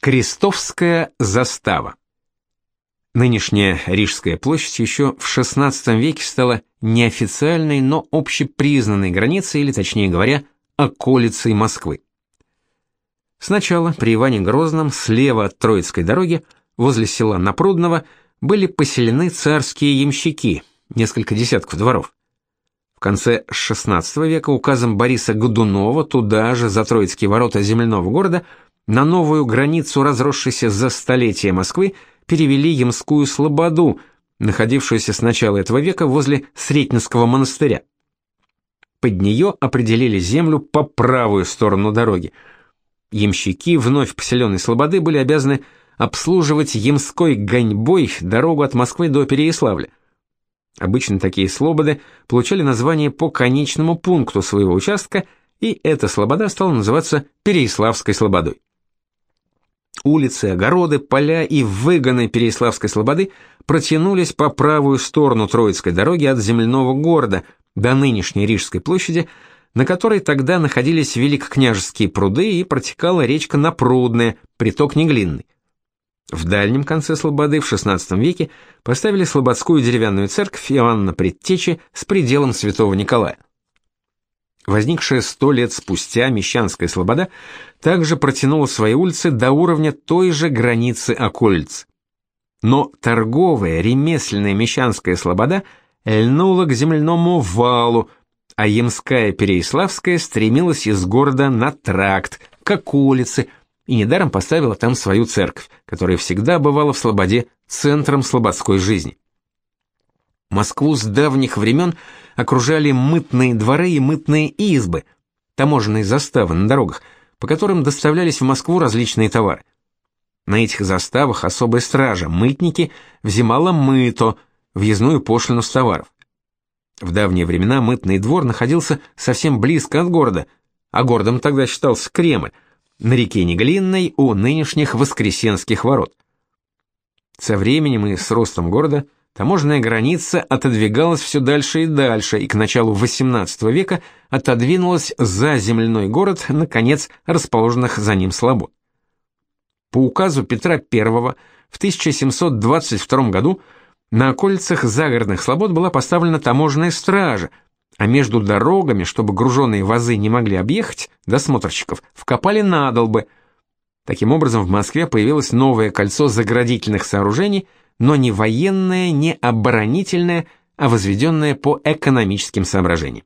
Крестовская застава. Нынешняя Рижская площадь еще в XVI веке стала неофициальной, но общепризнанной границей, или точнее говоря, околицей Москвы. Сначала при Иване Грозном слева от Троицкой дороги, возле села Напрудного, были поселены царские ямщики, несколько десятков дворов. В конце XVI века указом Бориса Годунова туда же, за Троицкие ворота земляного города, на новую границу разросшейся за столетия Москвы, перевели Ямскую Слободу, находившуюся с начала этого века возле Сретенского монастыря. Под нее определили землю по правую сторону дороги. Ямщики вновь поселенной Слободы были обязаны обслуживать Ямской гоньбой дорогу от Москвы до Переяславля. Обычно такие слободы получали название по конечному пункту своего участка, и эта слобода стала называться Переяславской слободой. Улицы, огороды, поля и выгоны Переяславской слободы протянулись по правую сторону Троицкой дороги от земляного города до нынешней Рижской площади, на которой тогда находились великокняжеские пруды и протекала речка Напрудная, приток Неглинный. В дальнем конце Слободы в XVI веке поставили слободскую деревянную церковь Иоанна Предтечи с пределом святого Николая. Возникшая сто лет спустя Мещанская Слобода также протянула свои улицы до уровня той же границы околиц. Но торговая, ремесленная Мещанская Слобода льнула к земляному валу, а Ямская Переяславская стремилась из города на тракт, к улице, и недаром поставила там свою церковь, которая всегда бывала в Слободе центром слободской жизни. Москву с давних времен окружали мытные дворы и мытные избы, таможенные заставы на дорогах, по которым доставлялись в Москву различные товары. На этих заставах особая стража, мытники, взимала мыто, въездную пошлину с товаров. В давние времена мытный двор находился совсем близко от города, а городом тогда считался Кремль, на реке Неглинной у нынешних Воскресенских ворот. Со временем и с ростом города таможенная граница отодвигалась все дальше и дальше, и к началу XVIII века отодвинулась за земляной город, наконец расположенных за ним слобод. По указу Петра I в 1722 году на околицах загородных слобод была поставлена таможенная стража – а между дорогами, чтобы груженные вазы не могли объехать, досмотрщиков вкопали надолбы. Таким образом, в Москве появилось новое кольцо заградительных сооружений, но не военное, не оборонительное, а возведенное по экономическим соображениям.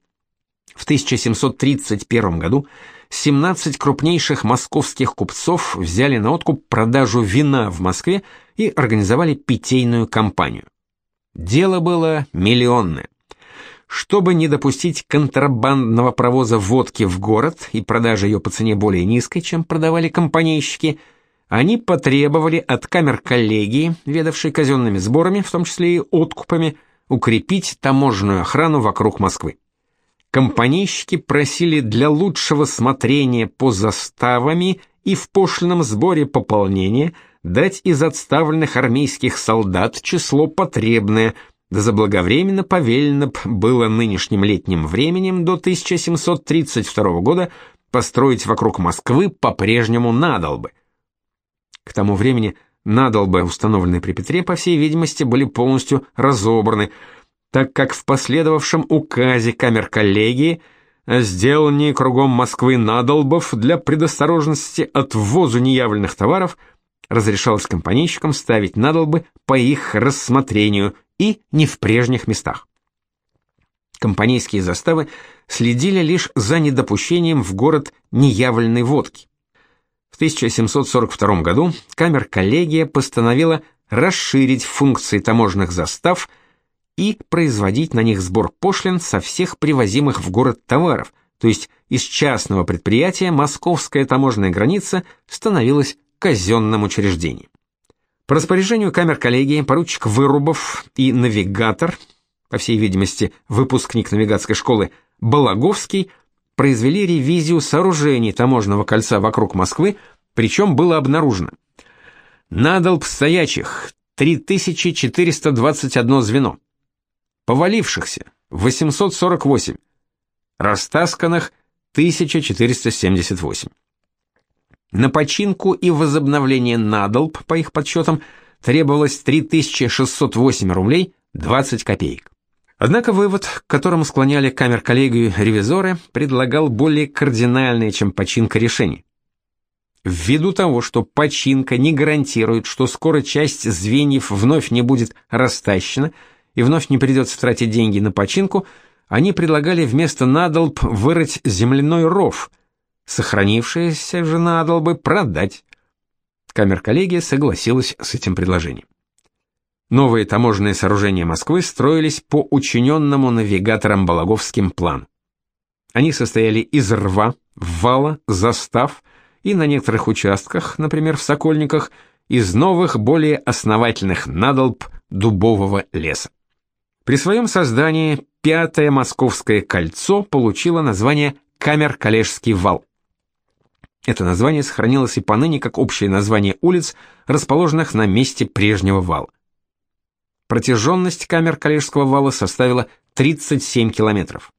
В 1731 году 17 крупнейших московских купцов взяли на откуп продажу вина в Москве и организовали питейную кампанию. Дело было миллионное. Чтобы не допустить контрабандного провоза водки в город и продажи ее по цене более низкой, чем продавали компанейщики, они потребовали от камер коллегии, ведавшей казенными сборами, в том числе и откупами, укрепить таможенную охрану вокруг Москвы. Компанейщики просили для лучшего смотрения по заставами и в пошлином сборе пополнения дать из отставленных армейских солдат число потребное – да заблаговременно повелено было нынешним летним временем до 1732 года построить вокруг Москвы по-прежнему надолбы. К тому времени надолбы, установленные при Петре, по всей видимости, были полностью разобраны, так как в последовавшем указе камер коллегии о сделании кругом Москвы надолбов для предосторожности от ввозу неявленных товаров разрешалось компанейщикам ставить надолбы по их рассмотрению и не в прежних местах. Компанейские заставы следили лишь за недопущением в город неявленной водки. В 1742 году камер-коллегия постановила расширить функции таможенных застав и производить на них сбор пошлин со всех привозимых в город товаров, то есть из частного предприятия московская таможенная граница становилась казенным учреждением. По распоряжению камер коллегии поручик Вырубов и навигатор, по всей видимости, выпускник навигатской школы Балаговский, произвели ревизию сооружений таможенного кольца вокруг Москвы, причем было обнаружено. Надолб стоячих 3421 звено, повалившихся 848, растасканных 1478. На починку и возобновление надолб, по их подсчетам, требовалось 3608 рублей 20 копеек. Однако вывод, к которому склоняли камер-коллегию ревизоры, предлагал более кардинальное, чем починка решений. Ввиду того, что починка не гарантирует, что скоро часть звеньев вновь не будет растащена и вновь не придется тратить деньги на починку, они предлагали вместо надолб вырыть земляной ров, сохранившиеся же надолбы продать. Камер-коллегия согласилась с этим предложением. Новые таможенные сооружения Москвы строились по учиненному навигатором Балаговским плану. Они состояли из рва, вала, застав и на некоторых участках, например, в Сокольниках, из новых, более основательных надолб дубового леса. При своем создании Пятое Московское кольцо получило название Камер-Калежский вал. Это название сохранилось и поныне как общее название улиц, расположенных на месте прежнего вала. Протяженность камер Калежского вала составила 37 километров.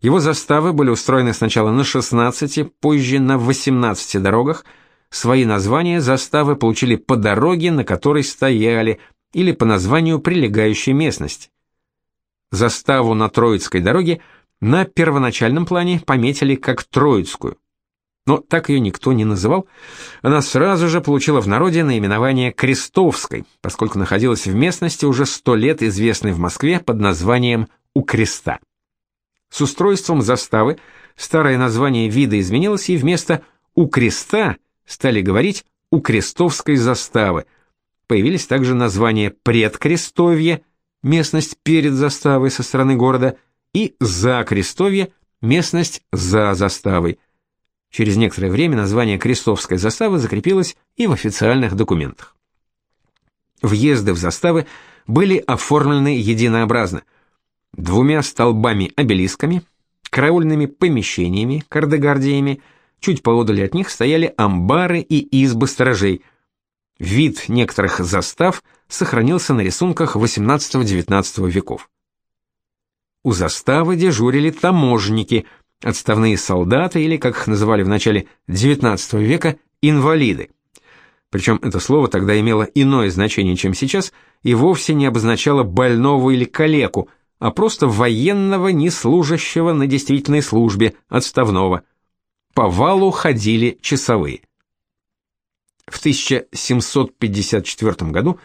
Его заставы были устроены сначала на 16, позже на 18 дорогах. Свои названия заставы получили по дороге, на которой стояли, или по названию прилегающей местности. Заставу на Троицкой дороге на первоначальном плане пометили как Троицкую но так ее никто не называл, она сразу же получила в народе наименование Крестовской, поскольку находилась в местности уже сто лет известной в Москве под названием «У креста». С устройством заставы старое название вида изменилось, и вместо «У креста» стали говорить «У крестовской заставы». Появились также названия «Предкрестовье», местность перед заставой со стороны города, и «За крестовье», местность за заставой – Через некоторое время название Крестовской заставы закрепилось и в официальных документах. Въезды в заставы были оформлены единообразно. Двумя столбами-обелисками, караульными помещениями, кардегардиями, чуть поодаль от них стояли амбары и избы сторожей. Вид некоторых застав сохранился на рисунках XVIII-XIX веков. У заставы дежурили таможенники – отставные солдаты или, как их называли в начале XIX века, инвалиды. Причем это слово тогда имело иное значение, чем сейчас, и вовсе не обозначало больного или калеку, а просто военного, не служащего на действительной службе, отставного. По валу ходили часовые. В 1754 году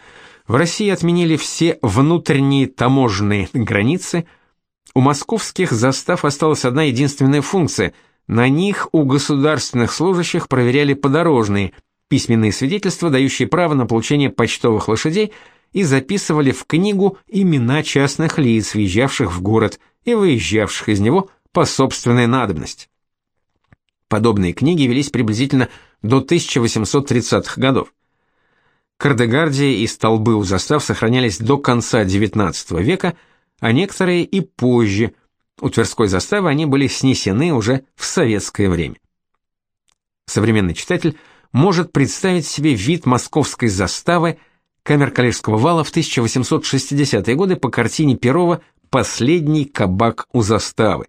в России отменили все внутренние таможенные границы – у московских застав осталась одна единственная функция. На них у государственных служащих проверяли подорожные, письменные свидетельства, дающие право на получение почтовых лошадей, и записывали в книгу имена частных лиц, въезжавших в город и выезжавших из него по собственной надобности. Подобные книги велись приблизительно до 1830-х годов. Кардегардия и столбы у застав сохранялись до конца XIX века – а некоторые и позже. У Тверской заставы они были снесены уже в советское время. Современный читатель может представить себе вид московской заставы камер Калежского вала в 1860-е годы по картине Перова «Последний кабак у заставы».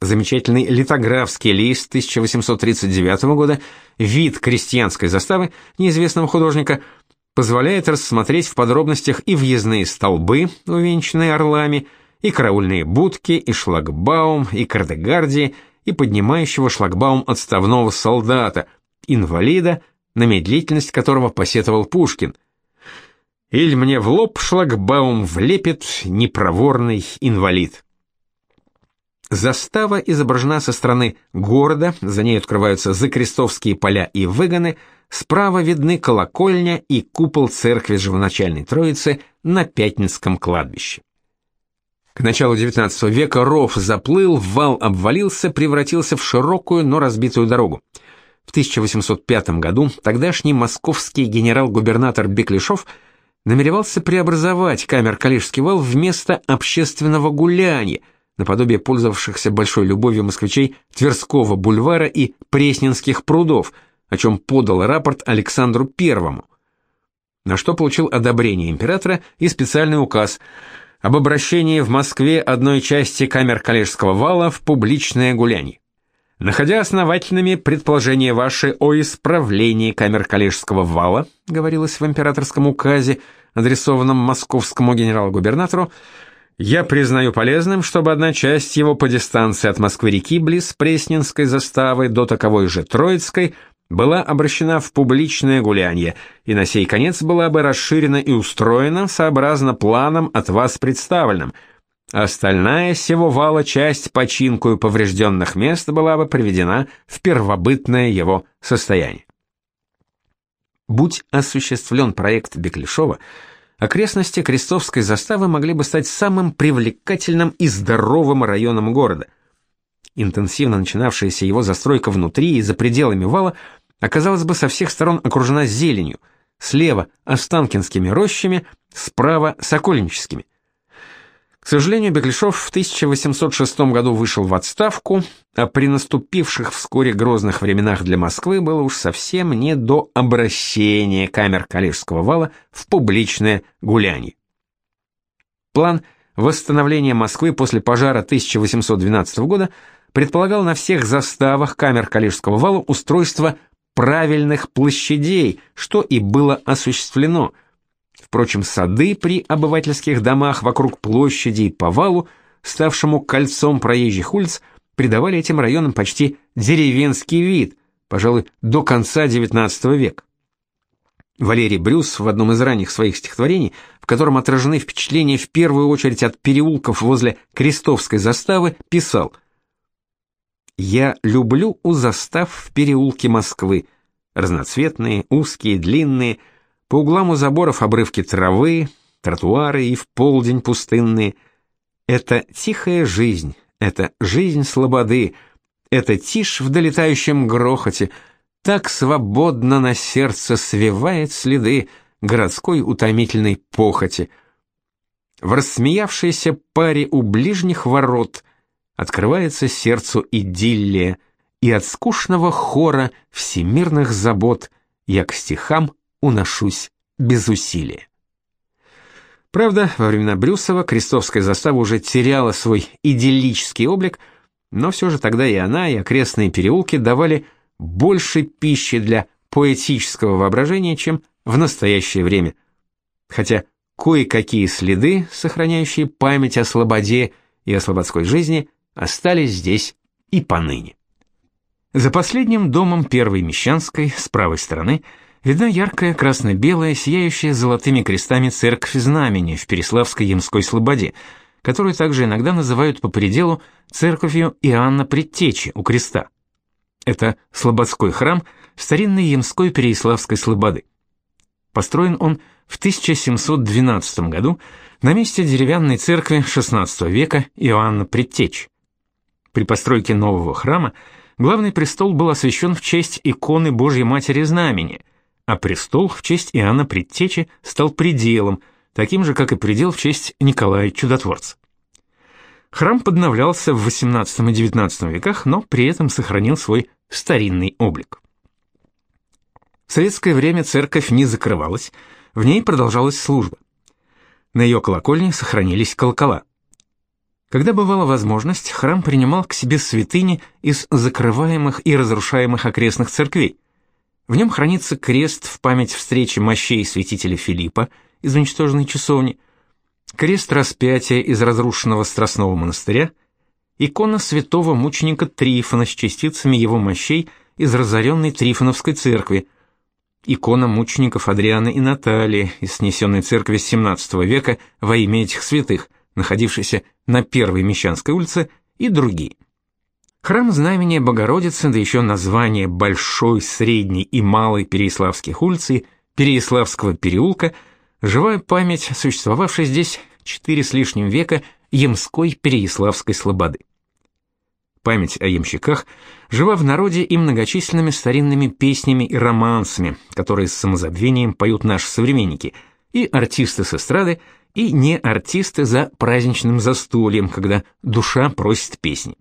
Замечательный литографский лист 1839 года «Вид крестьянской заставы» неизвестного художника – позволяет рассмотреть в подробностях и въездные столбы, увенчанные орлами, и караульные будки, и шлагбаум, и кардегардии, и поднимающего шлагбаум отставного солдата, инвалида, на медлительность которого посетовал Пушкин. «Иль мне в лоб шлагбаум влепит непроворный инвалид». Застава изображена со стороны города, за ней открываются закрестовские поля и выгоны – Справа видны колокольня и купол церкви Живоначальной Троицы на Пятницком кладбище. К началу XIX века ров заплыл, вал обвалился, превратился в широкую, но разбитую дорогу. В 1805 году тогдашний московский генерал-губернатор Беклешов намеревался преобразовать камер-калишский вал вместо общественного гуляния, наподобие пользовавшихся большой любовью москвичей Тверского бульвара и Пресненских прудов – о чем подал рапорт Александру I, на что получил одобрение императора и специальный указ об обращении в Москве одной части камер Калежского вала в публичное гуляние. Находя основательными предположения ваши о исправлении камер коллежского вала, говорилось в императорском указе, адресованном московскому генерал-губернатору, я признаю полезным, чтобы одна часть его по дистанции от Москвы-реки близ Пресненской заставы до таковой же Троицкой была обращена в публичное гулянье, и на сей конец была бы расширена и устроена сообразно планам от вас представленным – Остальная сего вала часть починкую поврежденных мест была бы приведена в первобытное его состояние. Будь осуществлен проект Беклешова, окрестности Крестовской заставы могли бы стать самым привлекательным и здоровым районом города. Интенсивно начинавшаяся его застройка внутри и за пределами вала оказалась бы со всех сторон окружена зеленью, слева – Останкинскими рощами, справа – Сокольническими. К сожалению, Беклешов в 1806 году вышел в отставку, а при наступивших вскоре грозных временах для Москвы было уж совсем не до обращения камер Калежского вала в публичное гуляние. План восстановления Москвы после пожара 1812 года предполагал на всех заставах камер Калежского вала устройство правильных площадей, что и было осуществлено – Впрочем, сады при обывательских домах вокруг площади и по валу, ставшему кольцом проезжих улиц, придавали этим районам почти деревенский вид, пожалуй, до конца XIX века. Валерий Брюс в одном из ранних своих стихотворений, в котором отражены впечатления в первую очередь от переулков возле Крестовской заставы, писал «Я люблю у застав в переулке Москвы, разноцветные, узкие, длинные, по углам у заборов обрывки травы, тротуары и в полдень пустынные. Это тихая жизнь, это жизнь слободы, это тишь в долетающем грохоте, так свободно на сердце свивает следы городской утомительной похоти. В рассмеявшейся паре у ближних ворот открывается сердцу идиллия, и от скучного хора всемирных забот я к стихам уношусь без усилия. Правда, во времена Брюсова крестовская застава уже теряла свой идиллический облик, но все же тогда и она, и окрестные переулки давали больше пищи для поэтического воображения, чем в настоящее время. Хотя кое-какие следы, сохраняющие память о слободе и о слободской жизни, остались здесь и поныне. За последним домом первой Мещанской, с правой стороны, видна яркая красно-белая, сияющая золотыми крестами церковь знамени в Переславской Ямской Слободе, которую также иногда называют по пределу церковью Иоанна Предтечи у креста. Это слободской храм старинной Ямской Переяславской Слободы. Построен он в 1712 году на месте деревянной церкви XVI века Иоанна Предтечи. При постройке нового храма главный престол был освящен в честь иконы Божьей Матери Знамени, а престол в честь Иоанна Предтечи стал пределом, таким же, как и предел в честь Николая Чудотворца. Храм подновлялся в XVIII и XIX веках, но при этом сохранил свой старинный облик. В советское время церковь не закрывалась, в ней продолжалась служба. На ее колокольне сохранились колокола. Когда бывала возможность, храм принимал к себе святыни из закрываемых и разрушаемых окрестных церквей – в нем хранится крест в память встречи мощей святителя Филиппа из уничтоженной часовни, крест распятия из разрушенного Страстного монастыря, икона святого мученика Трифона с частицами его мощей из разоренной Трифоновской церкви, икона мучеников Адриана и Натальи из снесенной церкви XVII века во имя этих святых, находившейся на Первой Мещанской улице, и другие. Храм Знамения Богородицы, да еще название Большой, Средней и Малой Переяславских улиц и Переяславского переулка, живая память существовавшей здесь четыре с лишним века Ямской Переяславской слободы. Память о ямщиках жива в народе и многочисленными старинными песнями и романсами, которые с самозабвением поют наши современники, и артисты с эстрады, и не артисты за праздничным застольем, когда душа просит песни.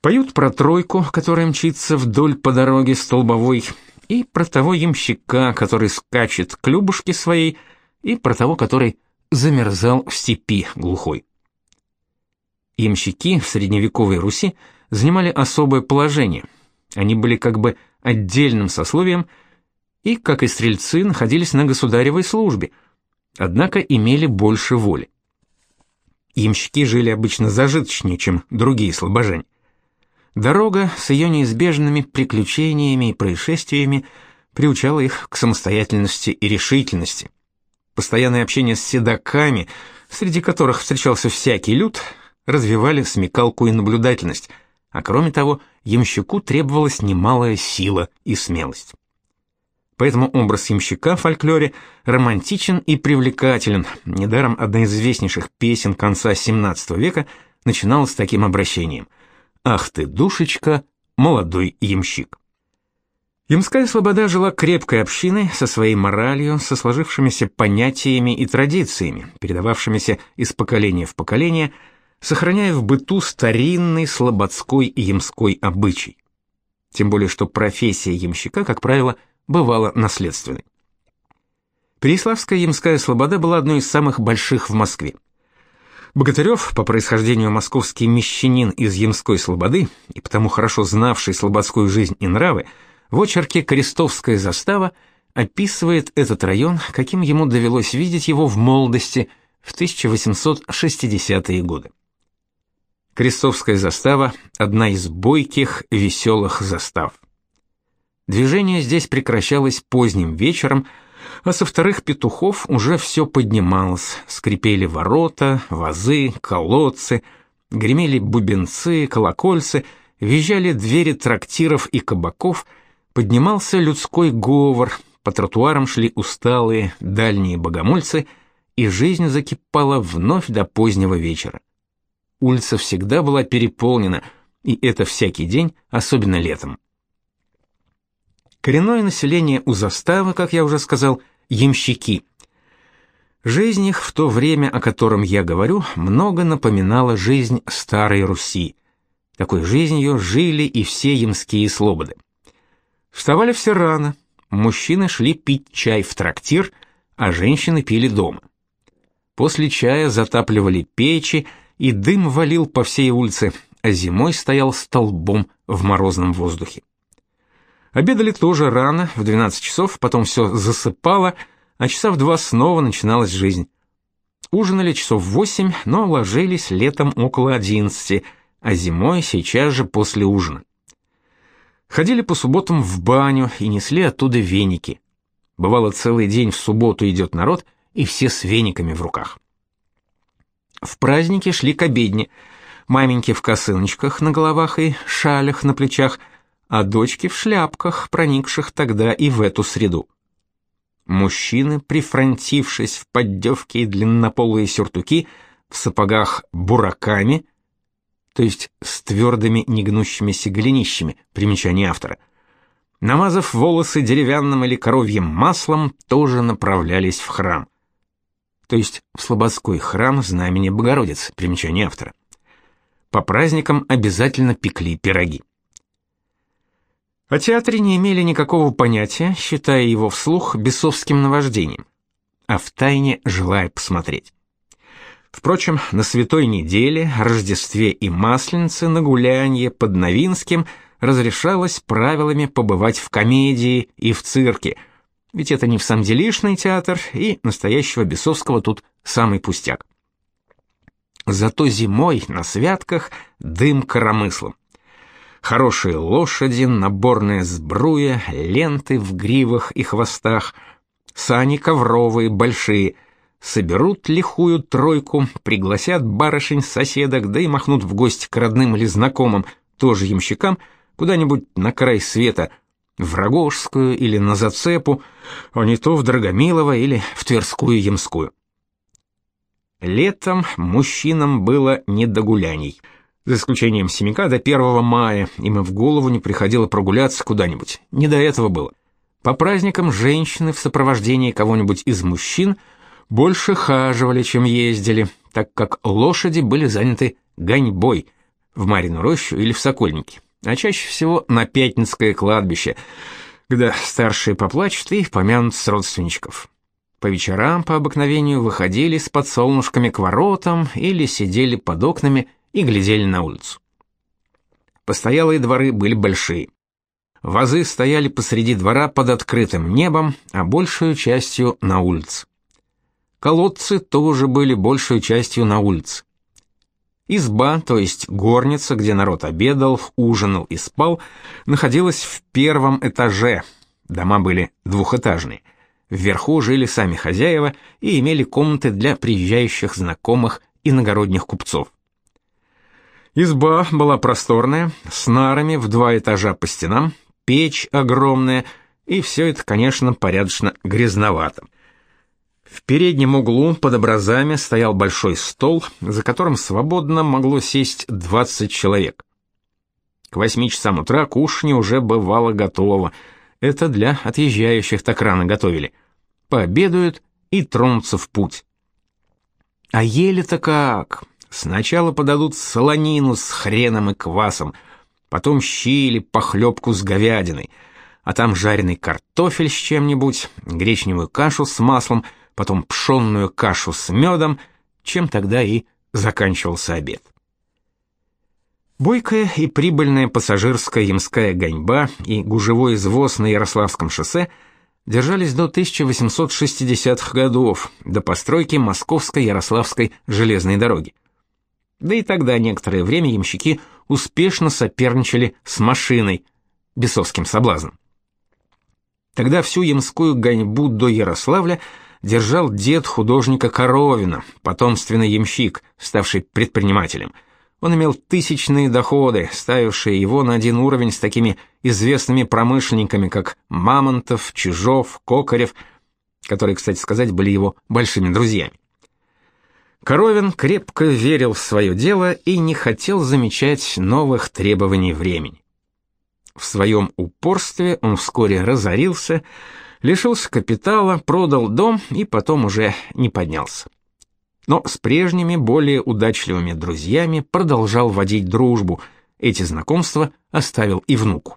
Поют про тройку, которая мчится вдоль по дороге столбовой, и про того ямщика, который скачет к Любушке своей, и про того, который замерзал в степи глухой. Ямщики в средневековой Руси занимали особое положение. Они были как бы отдельным сословием и, как и стрельцы, находились на государевой службе, однако имели больше воли. Ямщики жили обычно зажиточнее, чем другие слабожане. Дорога с ее неизбежными приключениями и происшествиями приучала их к самостоятельности и решительности. Постоянное общение с седаками, среди которых встречался всякий люд, развивали смекалку и наблюдательность, а кроме того, ямщику требовалась немалая сила и смелость. Поэтому образ ямщика в фольклоре романтичен и привлекателен. Недаром одна из известнейших песен конца XVII века начиналась с таким обращением: "Ах ты, душечка, молодой ямщик". Ямская слобода жила крепкой общиной со своей моралью, со сложившимися понятиями и традициями, передававшимися из поколения в поколение, сохраняя в быту старинный слободской и ямской обычай. Тем более что профессия ямщика, как правило, бывала наследственной. Переславская ямская слобода была одной из самых больших в Москве. Богатырев, по происхождению московский мещанин из Ямской слободы и потому хорошо знавший слободскую жизнь и нравы, в очерке «Крестовская застава» описывает этот район, каким ему довелось видеть его в молодости в 1860-е годы. Крестовская застава – одна из бойких, веселых застав. Движение здесь прекращалось поздним вечером, а со вторых петухов уже все поднималось, скрипели ворота, вазы, колодцы, гремели бубенцы, колокольцы, визжали двери трактиров и кабаков, поднимался людской говор, по тротуарам шли усталые дальние богомольцы, и жизнь закипала вновь до позднего вечера. Улица всегда была переполнена, и это всякий день, особенно летом. Коренное население у заставы, как я уже сказал, ямщики. Жизнь их в то время, о котором я говорю, много напоминала жизнь старой Руси. Такой жизнью жили и все ямские слободы. Вставали все рано, мужчины шли пить чай в трактир, а женщины пили дома. После чая затапливали печи, и дым валил по всей улице, а зимой стоял столбом в морозном воздухе. Обедали тоже рано, в 12 часов, потом все засыпало, а часа в два снова начиналась жизнь. Ужинали часов в восемь, но ложились летом около одиннадцати, а зимой сейчас же после ужина. Ходили по субботам в баню и несли оттуда веники. Бывало, целый день в субботу идет народ, и все с вениками в руках. В праздники шли к обедне. Маменьки в косыночках на головах и шалях на плечах – а дочки в шляпках, проникших тогда и в эту среду. Мужчины, прифронтившись в поддевки и длиннополые сюртуки, в сапогах бураками, то есть с твердыми негнущимися голенищами, примечание автора, намазав волосы деревянным или коровьим маслом, тоже направлялись в храм. То есть в Слободской храм Знамени Богородицы, примечание автора. По праздникам обязательно пекли пироги. О театре не имели никакого понятия, считая его вслух бесовским наваждением, а втайне желая посмотреть. Впрочем, на Святой неделе, Рождестве и Масленице на гулянье под Новинским разрешалось правилами побывать в комедии и в цирке, ведь это не в самом делишный театр, и настоящего Бесовского тут самый пустяк. Зато зимой на святках дым коромыслом хорошие лошади, наборная сбруя, ленты в гривах и хвостах, сани ковровые, большие, соберут лихую тройку, пригласят барышень соседок, да и махнут в гости к родным или знакомым, тоже ямщикам, куда-нибудь на край света, в Рогожскую или на Зацепу, а не то в Драгомилово или в Тверскую Ямскую. Летом мужчинам было не до гуляний — за исключением Семика до 1 мая, им и в голову не приходило прогуляться куда-нибудь. Не до этого было. По праздникам женщины в сопровождении кого-нибудь из мужчин больше хаживали, чем ездили, так как лошади были заняты гоньбой в Марину рощу или в Сокольники, а чаще всего на Пятницкое кладбище, когда старшие поплачут и помянут с родственничков. По вечерам по обыкновению выходили с подсолнушками к воротам или сидели под окнами и глядели на улицу. Постоялые дворы были большие. Вазы стояли посреди двора под открытым небом, а большую частью на улице. Колодцы тоже были большую частью на улице. Изба, то есть горница, где народ обедал, ужинал и спал, находилась в первом этаже. Дома были двухэтажные. Вверху жили сами хозяева и имели комнаты для приезжающих знакомых иногородних купцов. Изба была просторная, с нарами в два этажа по стенам, печь огромная, и все это, конечно, порядочно грязновато. В переднем углу под образами стоял большой стол, за которым свободно могло сесть 20 человек. К восьми часам утра кушанье уже бывало готово. Это для отъезжающих так рано готовили пообедают и тронутся в путь. А ели-то как? Сначала подадут солонину с хреном и квасом, потом щи или похлебку с говядиной, а там жареный картофель с чем-нибудь, гречневую кашу с маслом, потом пшенную кашу с медом, чем тогда и заканчивался обед. Бойкая и прибыльная пассажирская ямская гоньба и гужевой извоз на Ярославском шоссе – держались до 1860-х годов, до постройки Московской Ярославской железной дороги. Да и тогда некоторое время ямщики успешно соперничали с машиной, бесовским соблазном. Тогда всю ямскую гоньбу до Ярославля держал дед художника Коровина, потомственный ямщик, ставший предпринимателем – он имел тысячные доходы, ставившие его на один уровень с такими известными промышленниками, как Мамонтов, Чижов, Кокарев, которые, кстати сказать, были его большими друзьями. Коровин крепко верил в свое дело и не хотел замечать новых требований времени. В своем упорстве он вскоре разорился, лишился капитала, продал дом и потом уже не поднялся но с прежними, более удачливыми друзьями продолжал водить дружбу. Эти знакомства оставил и внуку.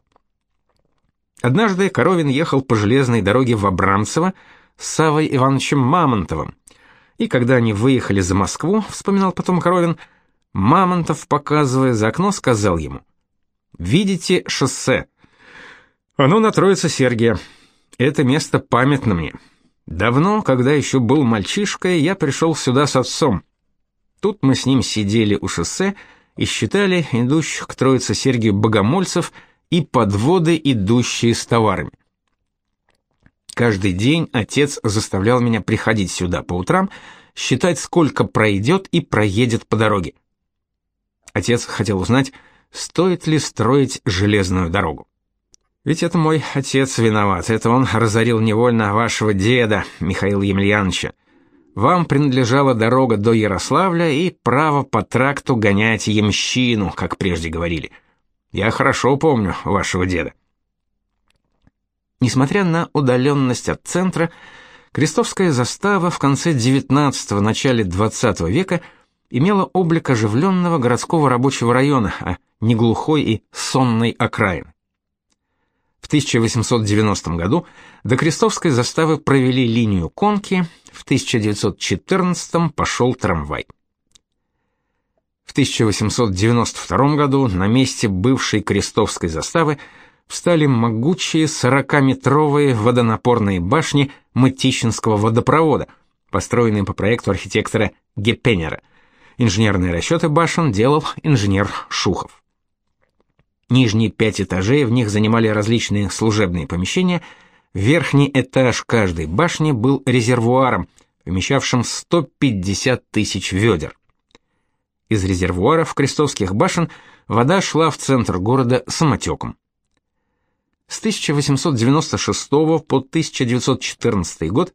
Однажды Коровин ехал по железной дороге в Абрамцево с Савой Ивановичем Мамонтовым. И когда они выехали за Москву, вспоминал потом Коровин, Мамонтов, показывая за окно, сказал ему: "Видите шоссе? Оно на Троице Сергия. Это место памятно мне. Давно, когда еще был мальчишкой, я пришел сюда с отцом. Тут мы с ним сидели у шоссе и считали идущих к Троице Сергию богомольцев и подводы, идущие с товарами. Каждый день отец заставлял меня приходить сюда по утрам, считать, сколько пройдет и проедет по дороге. Отец хотел узнать, стоит ли строить железную дорогу. Ведь это мой отец виноват, это он разорил невольно вашего деда, Михаила Емельяновича. Вам принадлежала дорога до Ярославля и право по тракту гонять ямщину, как прежде говорили. Я хорошо помню вашего деда. Несмотря на удаленность от центра, Крестовская застава в конце XIX – начале XX века имела облик оживленного городского рабочего района, а не глухой и сонной окраины. В 1890 году до Крестовской заставы провели линию конки, в 1914 пошел трамвай. В 1892 году на месте бывшей Крестовской заставы встали могучие 40-метровые водонапорные башни Мытищинского водопровода, построенные по проекту архитектора Гепенера. Инженерные расчеты башен делал инженер Шухов. Нижние пять этажей в них занимали различные служебные помещения. Верхний этаж каждой башни был резервуаром, вмещавшим 150 тысяч ведер. Из резервуаров крестовских башен вода шла в центр города самотеком. С 1896 по 1914 год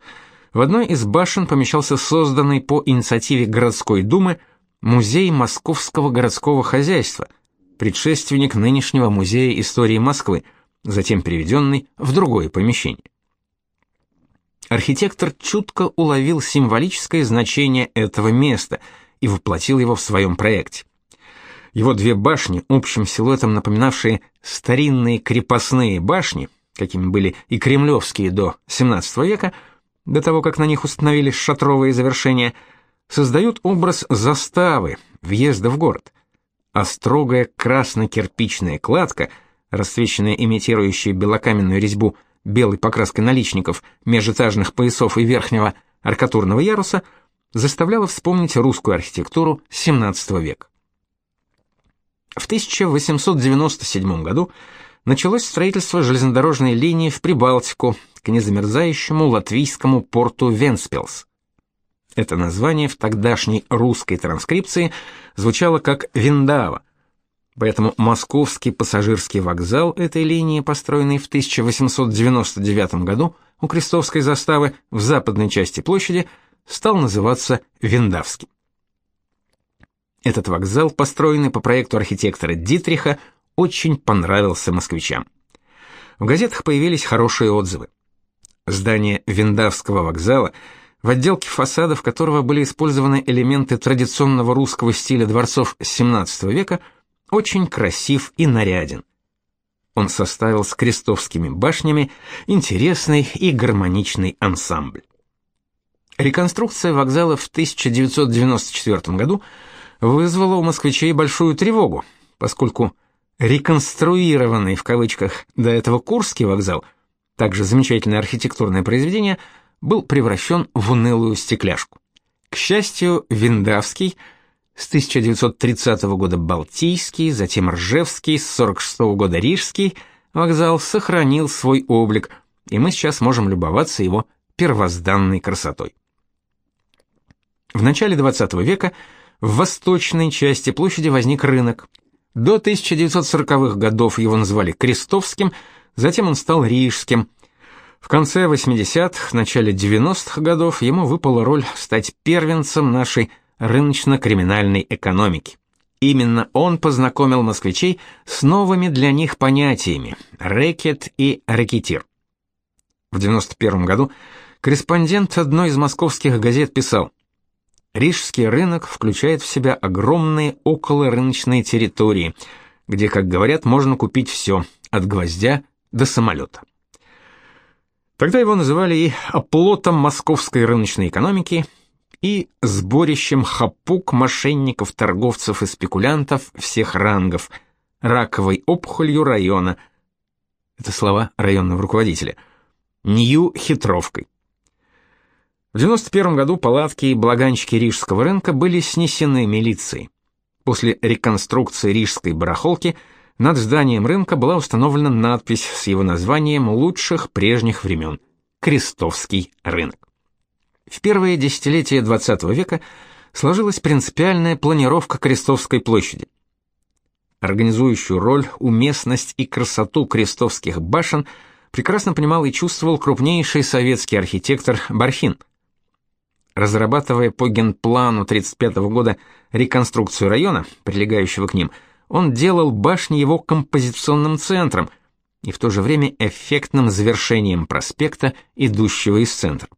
в одной из башен помещался созданный по инициативе городской думы музей московского городского хозяйства – предшественник нынешнего музея истории Москвы, затем переведенный в другое помещение. Архитектор чутко уловил символическое значение этого места и воплотил его в своем проекте. Его две башни, общим силуэтом напоминавшие старинные крепостные башни, какими были и кремлевские до XVII века, до того, как на них установились шатровые завершения, создают образ заставы, въезда в город – а строгая красно-кирпичная кладка, расцвеченная имитирующая белокаменную резьбу белой покраской наличников, межэтажных поясов и верхнего аркатурного яруса, заставляла вспомнить русскую архитектуру XVII века. В 1897 году началось строительство железнодорожной линии в Прибалтику к незамерзающему латвийскому порту Венспилс. Это название в тогдашней русской транскрипции звучало как Виндава. Поэтому московский пассажирский вокзал этой линии, построенный в 1899 году у Крестовской заставы в западной части площади, стал называться Виндавским. Этот вокзал, построенный по проекту архитектора Дитриха, очень понравился москвичам. В газетах появились хорошие отзывы. Здание Виндавского вокзала, в отделке фасадов которого были использованы элементы традиционного русского стиля дворцов XVII века, очень красив и наряден. Он составил с крестовскими башнями интересный и гармоничный ансамбль. Реконструкция вокзала в 1994 году вызвало у москвичей большую тревогу, поскольку реконструированный в кавычках до этого Курский вокзал, также замечательное архитектурное произведение, был превращен в унылую стекляшку. К счастью, Виндавский с 1930 года Балтийский, затем Ржевский, с 46 года Рижский вокзал сохранил свой облик, и мы сейчас можем любоваться его первозданной красотой. В начале 20 века в восточной части площади возник рынок. До 1940-х годов его называли Крестовским, затем он стал Рижским. В конце 80-х, начале 90-х годов ему выпала роль стать первенцем нашей рыночно-криминальной экономики. Именно он познакомил москвичей с новыми для них понятиями рэкет и рэкетир. В 91 году корреспондент одной из московских газет писал: Рижский рынок включает в себя огромные околорыночные территории, где, как говорят, можно купить все, от гвоздя до самолета. Тогда его называли и оплотом московской рыночной экономики, и сборищем хапук, мошенников, торговцев и спекулянтов всех рангов, раковой опухолью района. Это слова районного руководителя. Нью-хитровкой. В 91 году палатки и благанчики Рижского рынка были снесены милицией. После реконструкции Рижской барахолки над зданием рынка была установлена надпись с его названием лучших прежних времен – Крестовский рынок. В первые десятилетия XX века сложилась принципиальная планировка Крестовской площади. Организующую роль, уместность и красоту крестовских башен прекрасно понимал и чувствовал крупнейший советский архитектор Бархин – Разрабатывая по генплану 35 года реконструкцию района, прилегающего к ним, он делал башни его композиционным центром и в то же время эффектным завершением проспекта, идущего из центра.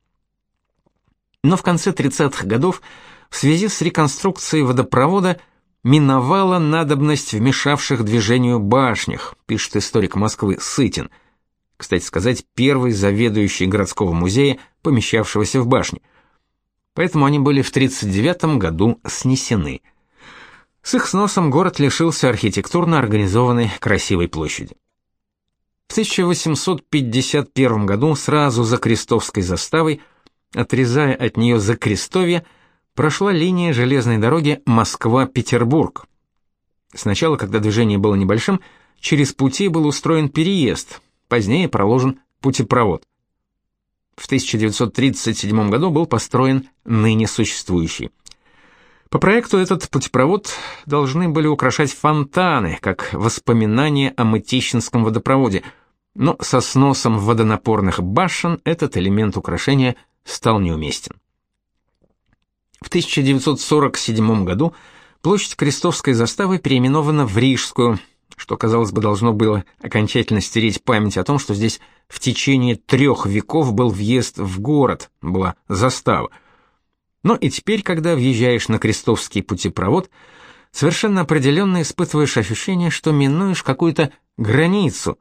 Но в конце 30-х годов в связи с реконструкцией водопровода миновала надобность вмешавших движению башнях, пишет историк Москвы Сытин. Кстати сказать, первый заведующий городского музея, помещавшегося в башне – поэтому они были в 39 году снесены. С их сносом город лишился архитектурно организованной красивой площади. В 1851 году сразу за Крестовской заставой, отрезая от нее за Крестовье, прошла линия железной дороги Москва-Петербург. Сначала, когда движение было небольшим, через пути был устроен переезд, позднее проложен путепровод. В 1937 году был построен ныне существующий. По проекту этот путепровод должны были украшать фонтаны, как воспоминание о Мытищинском водопроводе, но со сносом водонапорных башен этот элемент украшения стал неуместен. В 1947 году площадь Крестовской заставы переименована в Рижскую – что, казалось бы, должно было окончательно стереть память о том, что здесь в течение трех веков был въезд в город, была застава. Но и теперь, когда въезжаешь на Крестовский путепровод, совершенно определенно испытываешь ощущение, что минуешь какую-то границу,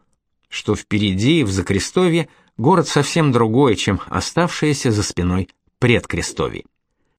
что впереди, в Закрестовье, город совсем другой, чем оставшееся за спиной предкрестовье.